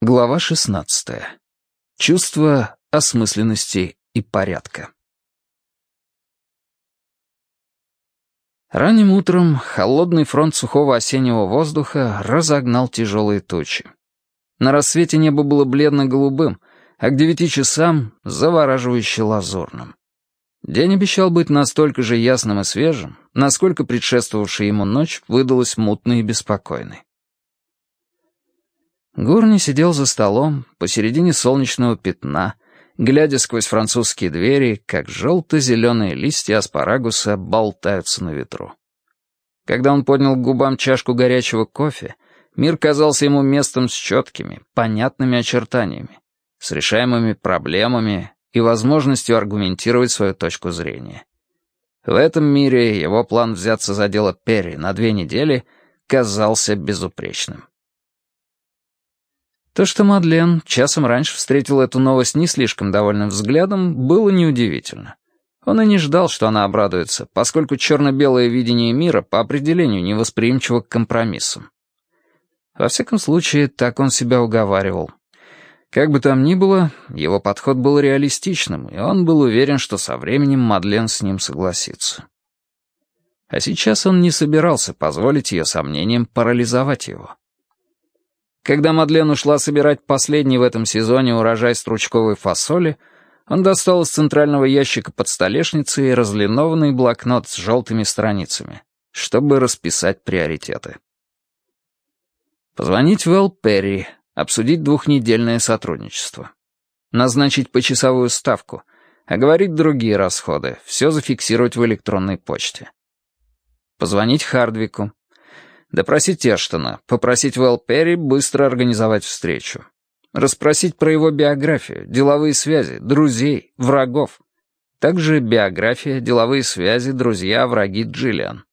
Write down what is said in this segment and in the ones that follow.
Глава 16. Чувство осмысленности и порядка. Ранним утром холодный фронт сухого осеннего воздуха разогнал тяжелые тучи. На рассвете небо было бледно-голубым, а к девяти часам — завораживающе лазурным. День обещал быть настолько же ясным и свежим, насколько предшествовавшая ему ночь выдалась мутной и беспокойной. Гурни сидел за столом посередине солнечного пятна, глядя сквозь французские двери, как желто-зеленые листья аспарагуса болтаются на ветру. Когда он поднял к губам чашку горячего кофе, мир казался ему местом с четкими, понятными очертаниями, с решаемыми проблемами и возможностью аргументировать свою точку зрения. В этом мире его план взяться за дело Перри на две недели казался безупречным. То, что Мадлен часом раньше встретила эту новость не слишком довольным взглядом, было неудивительно. Он и не ждал, что она обрадуется, поскольку черно-белое видение мира по определению невосприимчиво к компромиссам. Во всяком случае, так он себя уговаривал. Как бы там ни было, его подход был реалистичным, и он был уверен, что со временем Мадлен с ним согласится. А сейчас он не собирался позволить ее сомнениям парализовать его. Когда Мадлен ушла собирать последний в этом сезоне урожай стручковой фасоли, он достал из центрального ящика под столешницей разлинованный блокнот с желтыми страницами, чтобы расписать приоритеты. Позвонить в Эл Перри, обсудить двухнедельное сотрудничество. Назначить почасовую ставку, оговорить другие расходы, все зафиксировать в электронной почте. Позвонить Хардвику, Допросить Эштона, попросить Вэл Перри быстро организовать встречу. Расспросить про его биографию, деловые связи, друзей, врагов. Также биография, деловые связи, друзья, враги Джиллиан.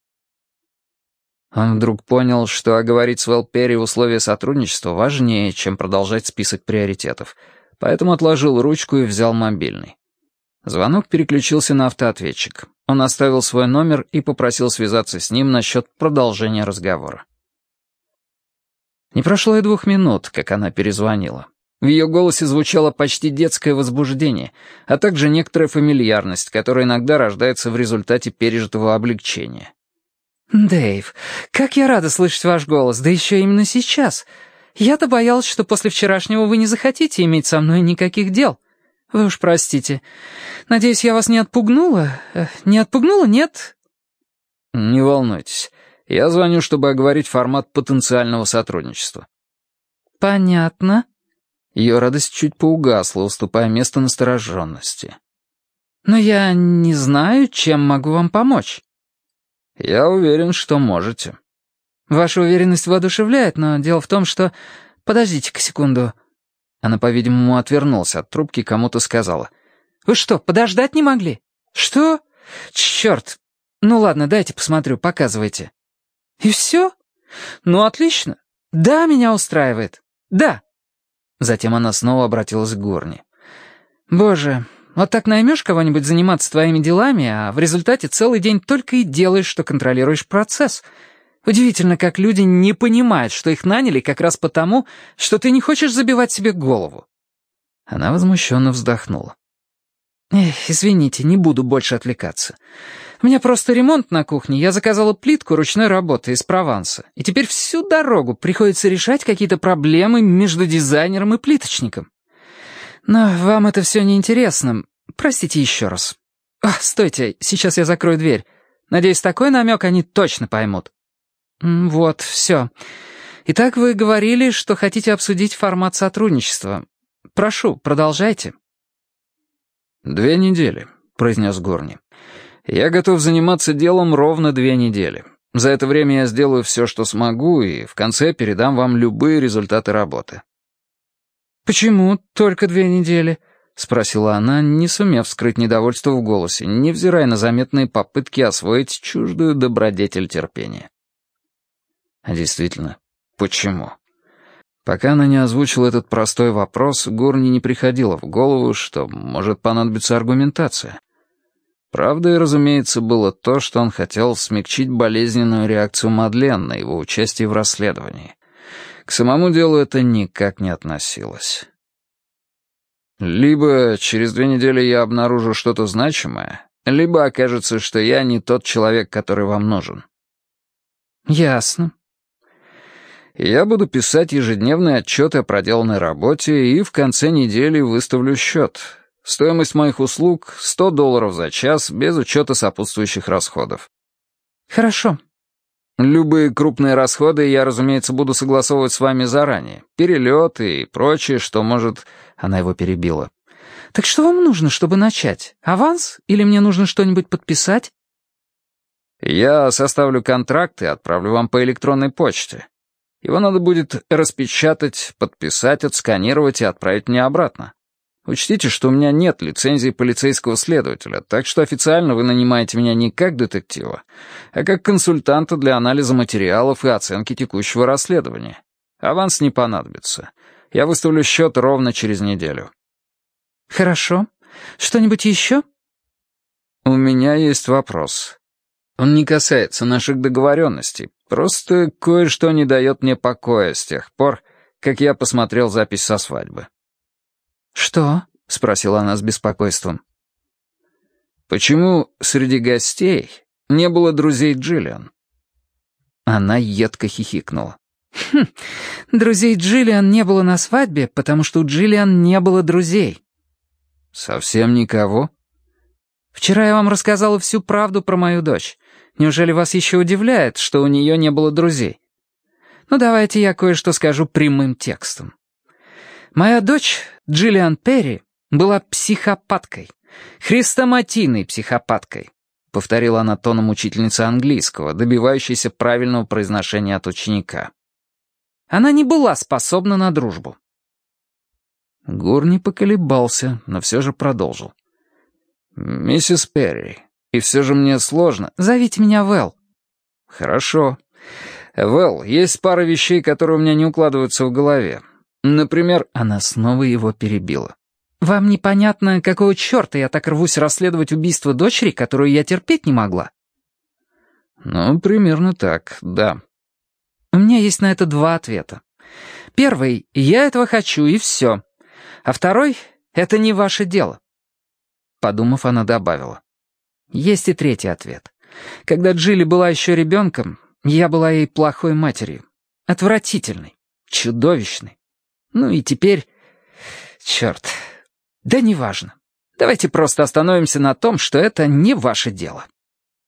Он вдруг понял, что оговорить с Вэл Перри условия сотрудничества важнее, чем продолжать список приоритетов, поэтому отложил ручку и взял мобильный. Звонок переключился на автоответчик. Он оставил свой номер и попросил связаться с ним насчет продолжения разговора. Не прошло и двух минут, как она перезвонила. В ее голосе звучало почти детское возбуждение, а также некоторая фамильярность, которая иногда рождается в результате пережитого облегчения. «Дэйв, как я рада слышать ваш голос, да еще именно сейчас. Я-то боялась, что после вчерашнего вы не захотите иметь со мной никаких дел. Вы уж простите. Надеюсь, я вас не отпугнула? Э, не отпугнула, нет?» «Не волнуйтесь. Я звоню, чтобы оговорить формат потенциального сотрудничества». «Понятно». Ее радость чуть поугасла, уступая место настороженности. «Но я не знаю, чем могу вам помочь». «Я уверен, что можете». «Ваша уверенность воодушевляет, но дело в том, что...» «Подождите-ка секунду». Она, по-видимому, отвернулась от трубки и кому-то сказала. «Вы что, подождать не могли?» «Что? Черт! Ну ладно, дайте посмотрю, показывайте». «И все? Ну, отлично. Да, меня устраивает. Да». Затем она снова обратилась к Горни. «Боже, вот так наймешь кого-нибудь заниматься твоими делами, а в результате целый день только и делаешь, что контролируешь процесс. Удивительно, как люди не понимают, что их наняли как раз потому, что ты не хочешь забивать себе голову». Она возмущенно вздохнула. «Эх, извините, не буду больше отвлекаться. У меня просто ремонт на кухне, я заказала плитку ручной работы из Прованса, и теперь всю дорогу приходится решать какие-то проблемы между дизайнером и плиточником. Но вам это все неинтересно. Простите еще раз. А, стойте, сейчас я закрою дверь. Надеюсь, такой намек они точно поймут». «Вот, все. Итак, вы говорили, что хотите обсудить формат сотрудничества. Прошу, продолжайте». «Две недели», — произнес Горни. «Я готов заниматься делом ровно две недели. За это время я сделаю все, что смогу, и в конце передам вам любые результаты работы». «Почему только две недели?» — спросила она, не сумев скрыть недовольство в голосе, невзирая на заметные попытки освоить чуждую добродетель терпения. Действительно, почему? Пока она не озвучила этот простой вопрос, Горни не приходило в голову, что может понадобиться аргументация. Правдой, разумеется, было то, что он хотел смягчить болезненную реакцию Мадлен на его участие в расследовании. К самому делу это никак не относилось. Либо через две недели я обнаружу что-то значимое, либо окажется, что я не тот человек, который вам нужен. Ясно. Я буду писать ежедневный отчет о проделанной работе и в конце недели выставлю счет. Стоимость моих услуг — 100 долларов за час, без учета сопутствующих расходов. Хорошо. Любые крупные расходы я, разумеется, буду согласовывать с вами заранее. Перелеты и прочее, что может... Она его перебила. Так что вам нужно, чтобы начать? Аванс? Или мне нужно что-нибудь подписать? Я составлю контракт и отправлю вам по электронной почте. Его надо будет распечатать, подписать, отсканировать и отправить мне обратно. Учтите, что у меня нет лицензии полицейского следователя, так что официально вы нанимаете меня не как детектива, а как консультанта для анализа материалов и оценки текущего расследования. Аванс не понадобится. Я выставлю счет ровно через неделю. Хорошо. Что-нибудь еще? У меня есть вопрос. Он не касается наших договоренностей. Просто кое-что не дает мне покоя с тех пор, как я посмотрел запись со свадьбы. «Что?» — спросила она с беспокойством. «Почему среди гостей не было друзей Джиллиан?» Она едко хихикнула. «Хм, друзей Джиллиан не было на свадьбе, потому что у Джиллиан не было друзей». «Совсем никого?» «Вчера я вам рассказала всю правду про мою дочь. Неужели вас еще удивляет, что у нее не было друзей? Ну, давайте я кое-что скажу прямым текстом. Моя дочь, Джиллиан Перри, была психопаткой. Хрестоматийной психопаткой. Повторила она тоном учительницы английского, добивающейся правильного произношения от ученика. Она не была способна на дружбу. Гур не поколебался, но все же продолжил. «Миссис Перри, и все же мне сложно...» «Зовите меня Вэл». «Хорошо. Вэл, есть пара вещей, которые у меня не укладываются в голове. Например, она снова его перебила. «Вам непонятно, какого черта я так рвусь расследовать убийство дочери, которую я терпеть не могла?» «Ну, примерно так, да». «У меня есть на это два ответа. Первый — я этого хочу, и все. А второй — это не ваше дело». Подумав, она добавила. «Есть и третий ответ. Когда Джилли была еще ребенком, я была ей плохой матерью. Отвратительной, чудовищной. Ну и теперь... Черт. Да неважно. Давайте просто остановимся на том, что это не ваше дело.